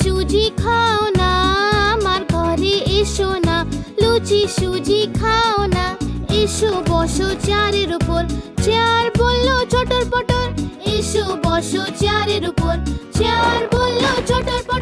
সুজি খাও না, আমার ঘরে এসো না। লুচি সুজি খাও না, এসো বসো চারের উপর। চেয়ার বলল, চটর পটর, এসো বসো চারের উপর। চেয়ার বলল, চটর পটর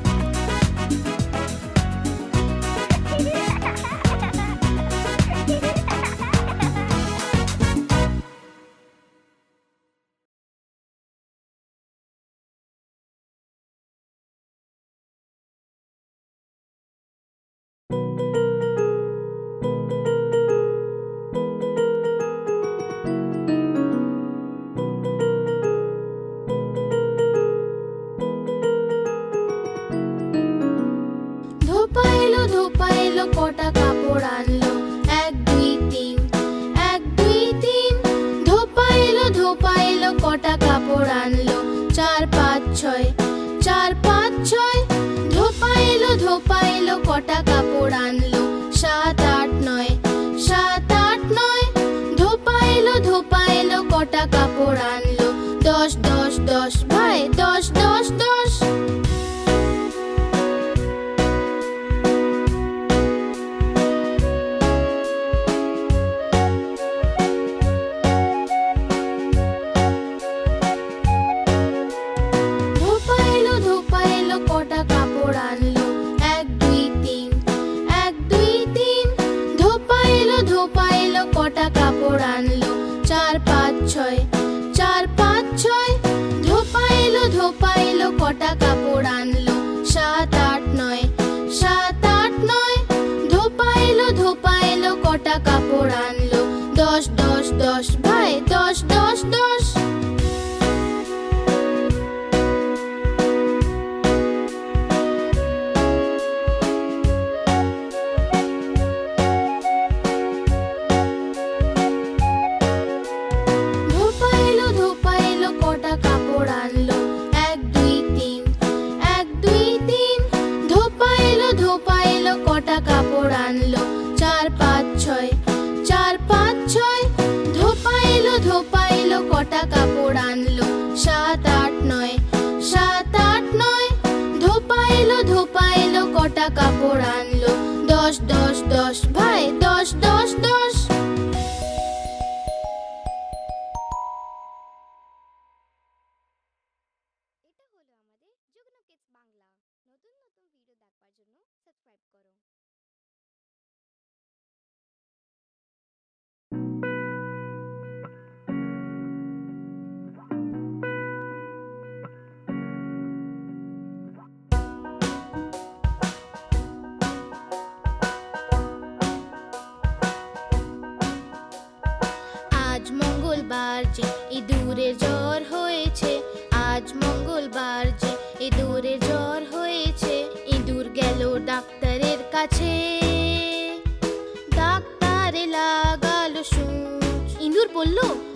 கொட்டகா কাপড় আনলো। দশ দশ দশ ভাই দশ কাপড় আনলো। দশ দশ দশ ভাই। বলল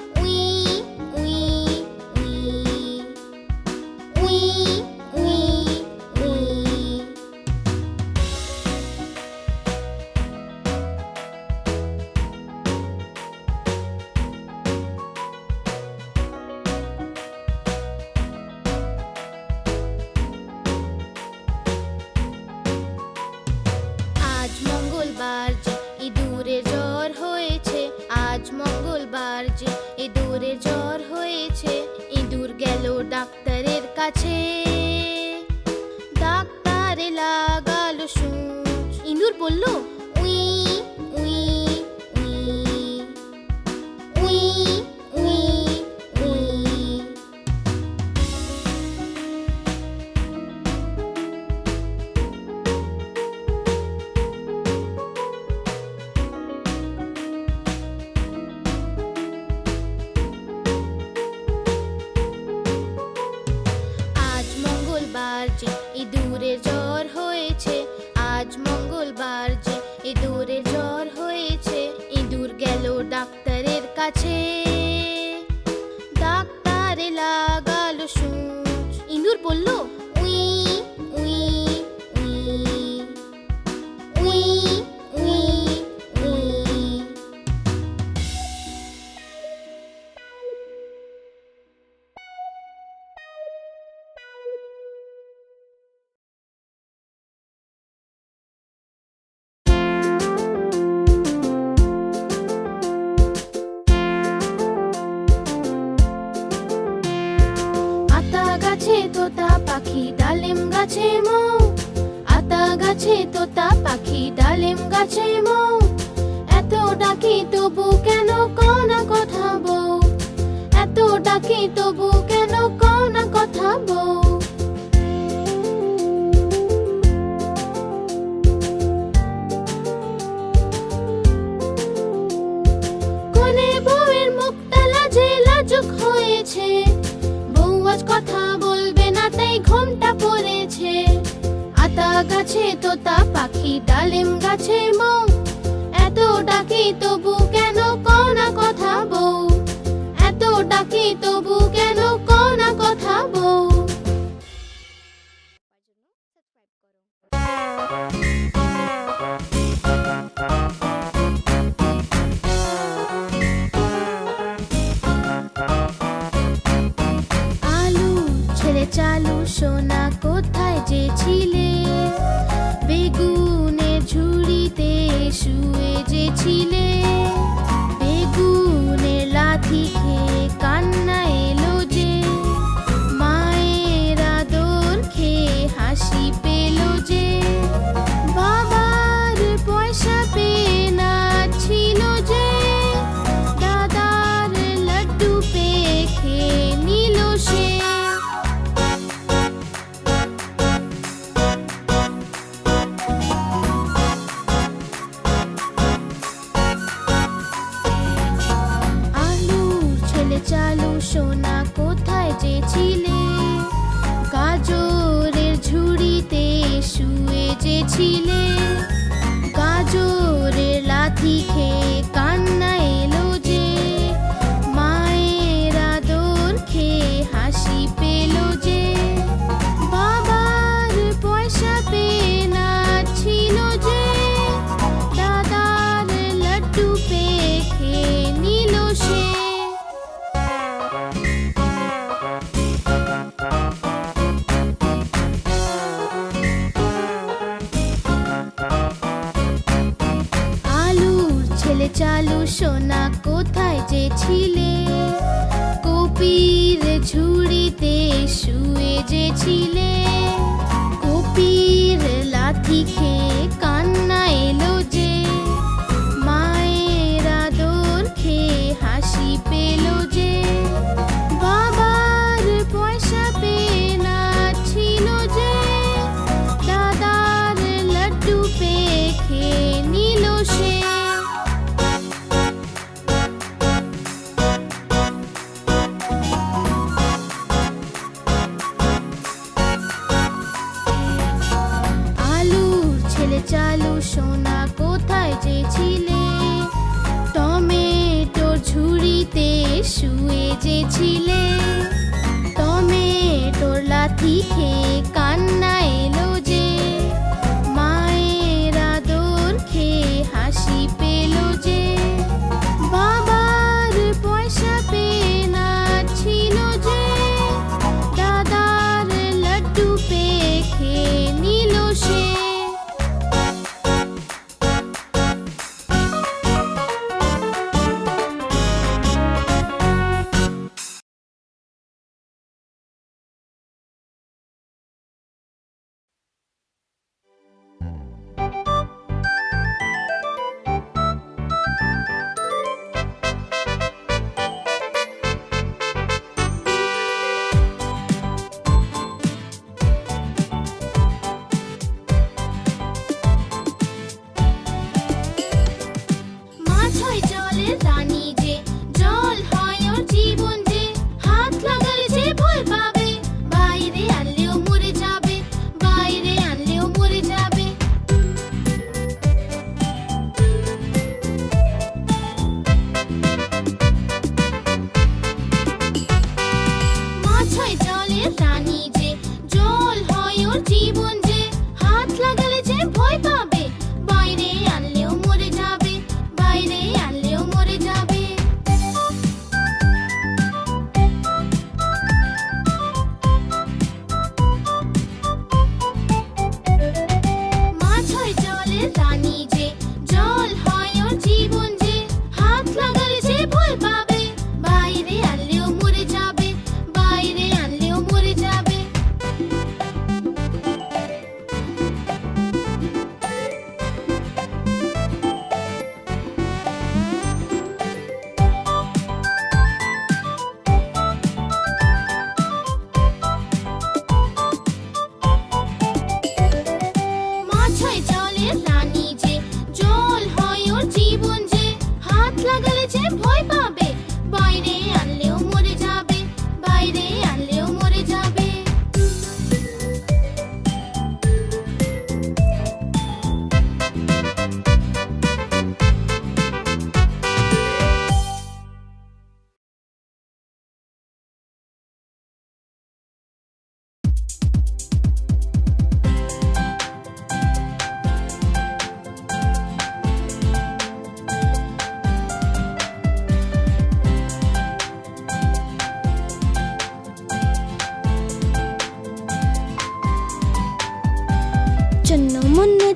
গাছে তোতা পাখি, ডালিম গাছে মো। আতা গাছে তোতা পাখি, ডালিম গাছে মো। এত ডাকি তবু কেন কোনা কথা বউ এত ডাকি তবু কেন কোনা কথা বউ গাছে তোতা পাখি, ডালিম গাছে মো। এত ডাকি তবু কেন কনা কথা বউ এত ডাকি তবু কেন কনা কথা বউ te.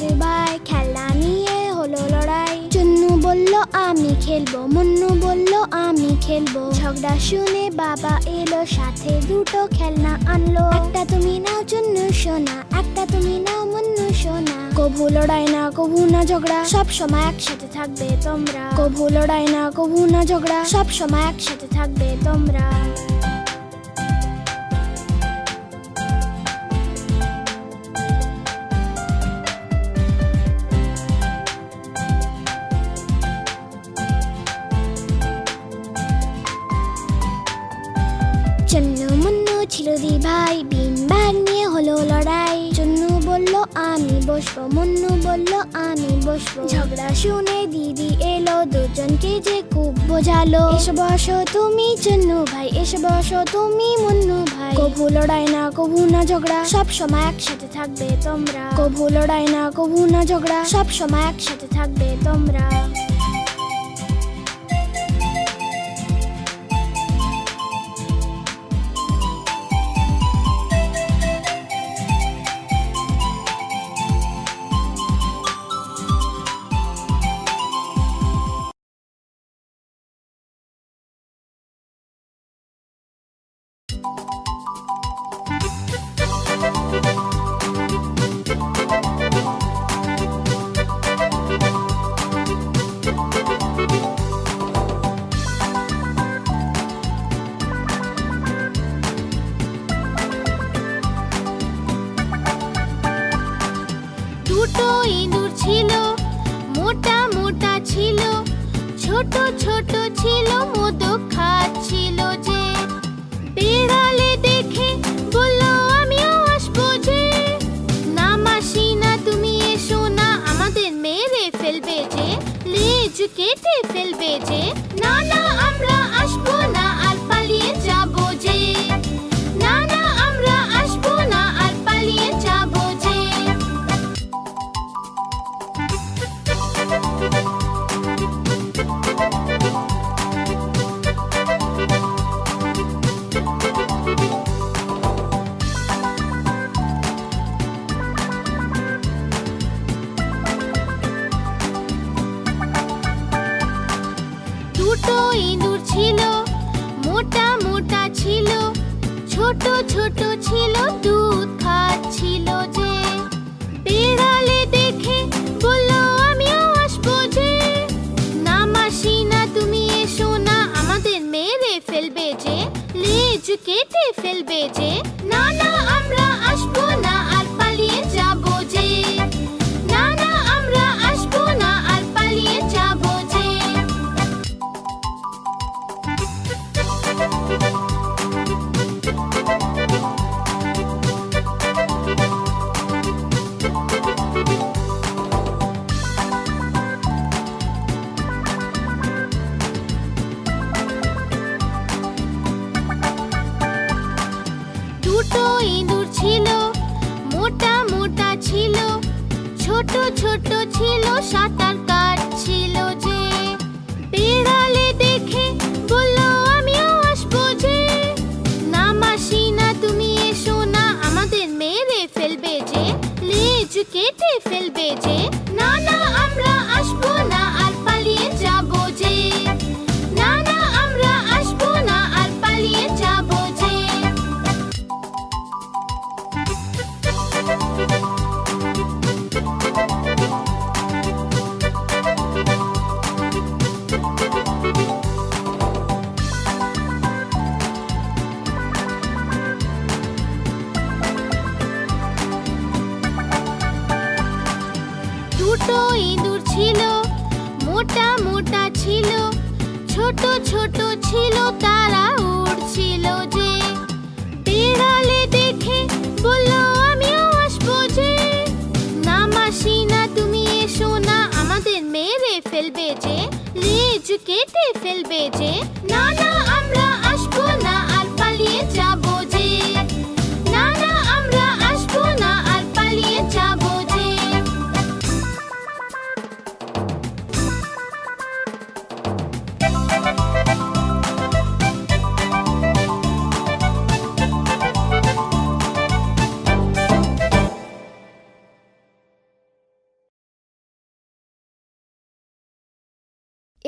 ভাই খেলনা নিয়ে হলো লড়াই। চন্নু বলল, আমি খেলব। মুন্নু বলল, আমি খেলব। ঝগড়া শুনে বাবা এলো, সাথে দুটো খেলনা আনলো। একটা তুমি নাও চন্নু সোনা, একটা তুমি নাও মুন্নু সোনা। কভু লড়াই না, কভু না ঝগড়া, সব সময় একসাথে থাকবে তোমরা। কভু লড়াই না, কভু না ঝগড়া, সব সময় একসাথে থাকবে তোমরা। আমি বসবো, মুন্নু বলল, আমি বসবো। ঝগড়া শুনে দিদি এলো, দুজনকে যে খুব বোঝালো। এসে বসো তুমি, চন্নু ভাই, এসে বসো তুমি, মুন্নু ভাই। কভু লড়াই না, কভু না ঝগড়া, সব সময় একসাথে থাকবে তোমরা। কভু লড়াই না, কভু না ঝগড়া, সব সময় একসাথে থাকবে তোমরা। తెఫెల్ బేజే లేజుకే తెఫెల్ బేజే నానా అమ్రా అష్పు যে না না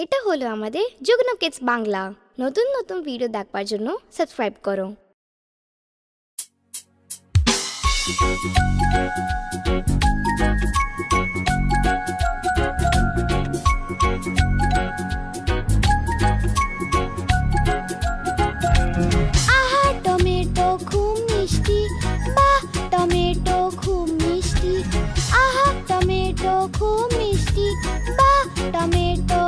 এটা হলো আমাদের যুগ্ন কেস বাংলা। নতুন নতুন ভিডিও দেখবার জন্য সাবস্ক্রাইব করো। টমেটো খুব মিষ্টি। বাহ, টমেটো খুব মিষ্টি। টমেটো খুব মিষ্টি। টমেটো